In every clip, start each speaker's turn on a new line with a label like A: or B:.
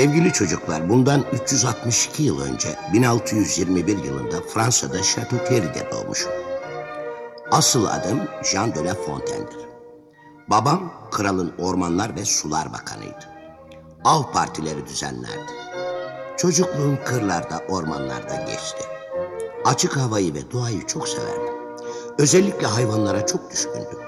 A: Sevgili çocuklar, bundan 362 yıl önce 1621 yılında Fransa'da Chateau-Thierry'de doğmuşum. Asıl adım Jean de La Fontaine'dir. Babam kralın ormanlar ve sular bakanıydı. Av partileri düzenlerdi. Çocukluğum kırlarda, ormanlarda geçti. Açık havayı ve doğayı çok severdim. Özellikle hayvanlara çok düşkündüm.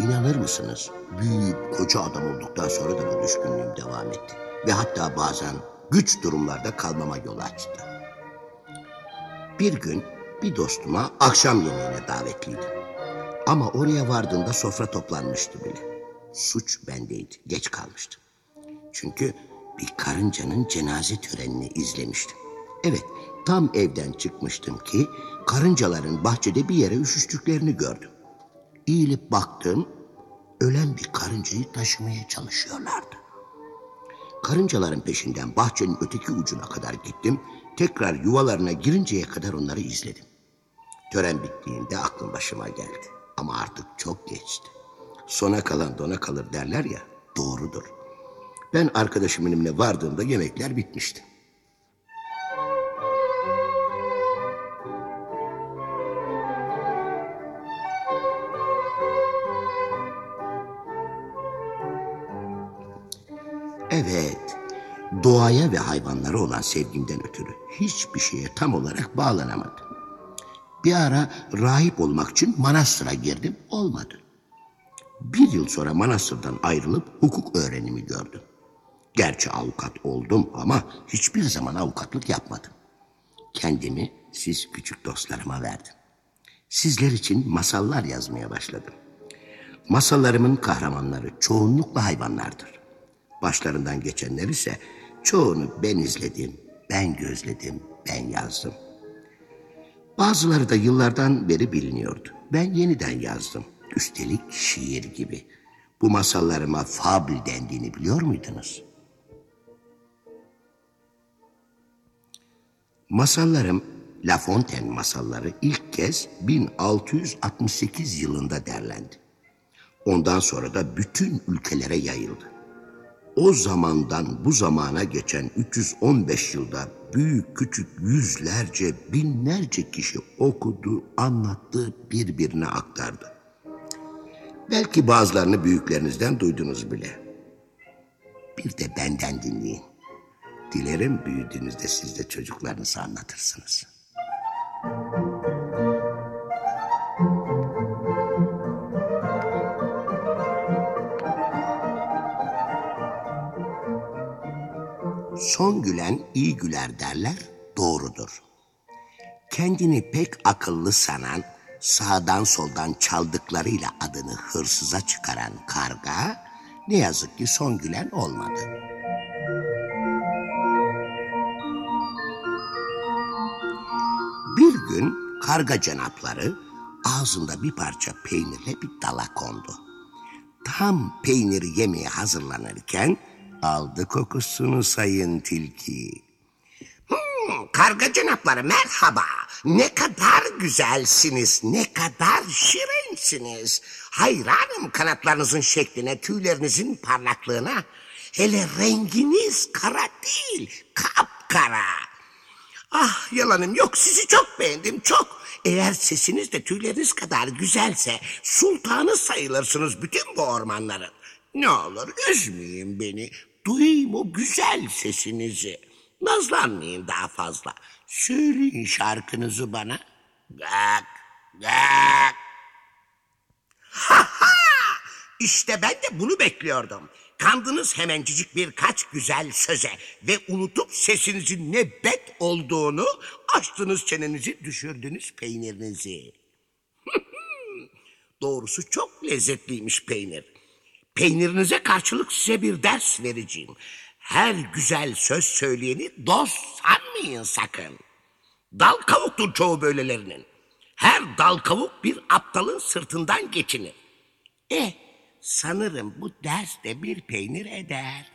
A: İnanır mısınız? Büyük, koca adam olduktan sonra da bu düşkünlüğüm devam etti. Ve hatta bazen güç durumlarda kalmama yol açtı. Bir gün bir dostuma akşam yemeğine davetliydim. Ama oraya vardığımda sofra toplanmıştı bile. Suç bendeydi, geç kalmıştım. Çünkü bir karıncanın cenaze törenini izlemiştim. Evet, tam evden çıkmıştım ki karıncaların bahçede bir yere üşüştüklerini gördüm. Eğilip baktım, ölen bir karıncayı taşımaya çalışıyorlardı. Karıncaların peşinden bahçenin öteki ucuna kadar gittim. Tekrar yuvalarına girinceye kadar onları izledim. Tören bittiğinde aklım başıma geldi. Ama artık çok geçti. Sona kalan dona kalır derler ya, doğrudur. Ben arkadaşımın evine vardığımda yemekler bitmişti. Evet, doğaya ve hayvanlara olan sevgimden ötürü hiçbir şeye tam olarak bağlanamadım. Bir ara rahip olmak için manastıra girdim, olmadı. Bir yıl sonra manastırdan ayrılıp hukuk öğrenimi gördüm. Gerçi avukat oldum ama hiçbir zaman avukatlık yapmadım. Kendimi siz küçük dostlarıma verdim. Sizler için masallar yazmaya başladım. Masallarımın kahramanları çoğunlukla hayvanlardır. Başlarından geçenler ise çoğunu ben izledim, ben gözledim, ben yazdım. Bazıları da yıllardan beri biliniyordu. Ben yeniden yazdım. Üstelik şiir gibi. Bu masallarıma fabül dendiğini biliyor muydunuz? Masallarım La Fontaine masalları ilk kez 1668 yılında derlendi. Ondan sonra da bütün ülkelere yayıldı. O zamandan bu zamana geçen 315 yılda büyük küçük yüzlerce binlerce kişi okudu, anlattı, birbirine aktardı. Belki bazılarını büyüklerinizden duydunuz bile. Bir de benden dinleyin. Dilerim büyüdüğünüzde siz de çocuklarınızı anlatırsınız. Son gülen iyi güler derler, doğrudur. Kendini pek akıllı sanan, sağdan soldan çaldıklarıyla adını hırsıza çıkaran karga, ne yazık ki son gülen olmadı. Bir gün karga cenapları ağzında bir parça peynirle bir dala kondu. Tam peyniri yemeye hazırlanırken aldı kokusunu sayın tilki. Hmm, karga cenapları merhaba. Ne kadar güzelsiniz, ne kadar şirinsiniz. Hayranım kanatlarınızın şekline, tüylerinizin parlaklığına. Hele renginiz kara değil, kapkara. Ah yalanım yok sizi çok beğendim çok. Eğer sesiniz de tüyleriniz kadar güzelse sultanı sayılırsınız bütün bu ormanların. Ne olur üzmeyin beni. Duyayım o güzel sesinizi. Nazlanmayın daha fazla. Söyleyin şarkınızı bana. Gak, gak. Ha ha! İşte ben de bunu bekliyordum. Kandınız hemencicik birkaç güzel söze ve unutup sesinizin ne bet olduğunu açtınız çenenizi düşürdünüz peynirinizi. Doğrusu çok lezzetliymiş peynir. Peynirinize karşılık size bir ders vereceğim. Her güzel söz söyleyeni dost sanmayın sakın. Dal kavuktur çoğu böylelerinin. Her dal kavuk bir aptalın sırtından geçinir. Eh, sanırım bu ders de bir peynir eder.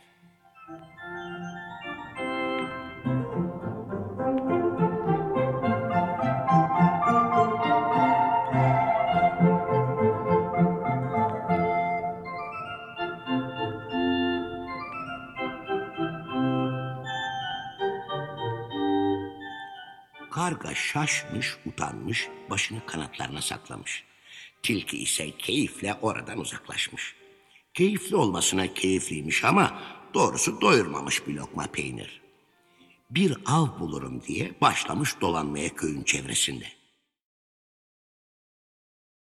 A: Karga şaşmış, utanmış, başını kanatlarına saklamış. Tilki ise keyifle oradan uzaklaşmış. Keyifli olmasına keyifliymiş ama doğrusu doyurmamış bir lokma peynir. Bir av bulurum diye başlamış dolanmaya köyün çevresinde.